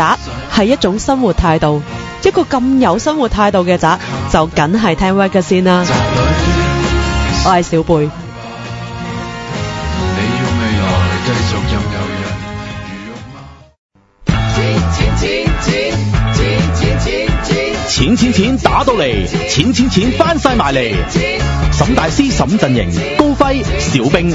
宅系一种生活态度，一个咁有生活态度嘅宅，就梗系听 w 威嘅先啦。宅女，我系小贝。你要未来钱钱钱钱钱钱钱钱钱钱钱打到嚟，钱钱钱翻晒埋嚟。沈大师、沈阵营、高辉、小兵。